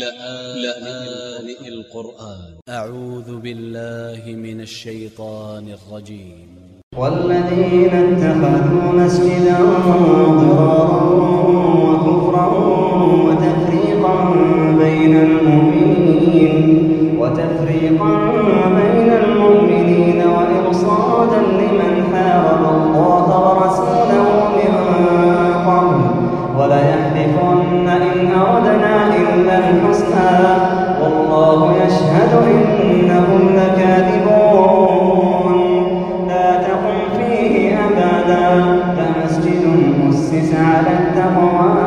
لآن القرآن. أ ع و ذ ب ا ل ل ه من ا ل ش ي ط ا ن ا ل ج ي م والذين اتخذوا مسجدا Ada mama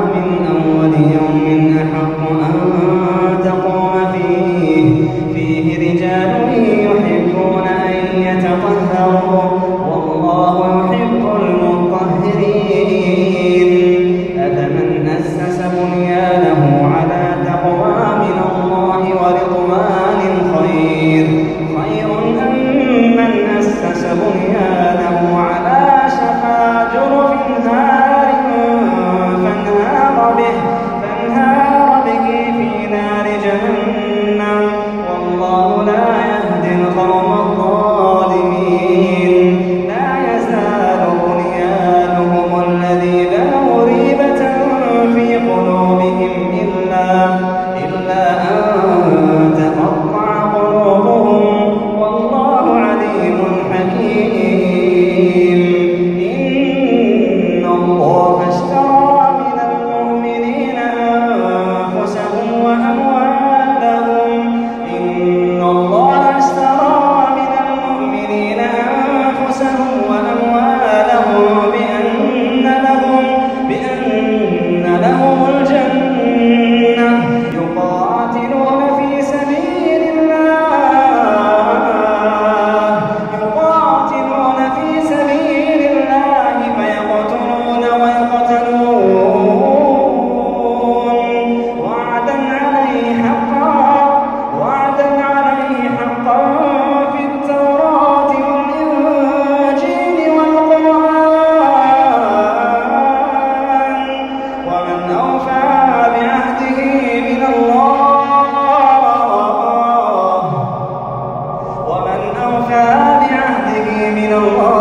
أوفى بعهده من الله.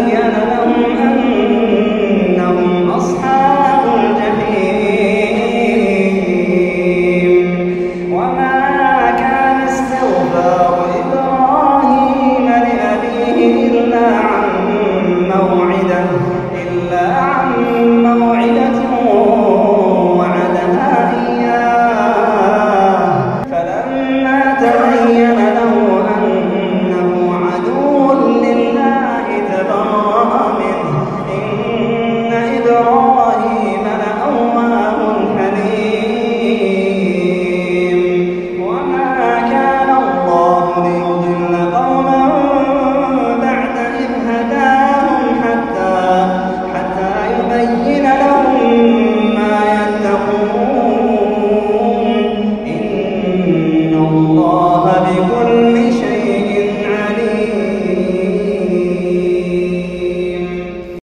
mañana. Lord.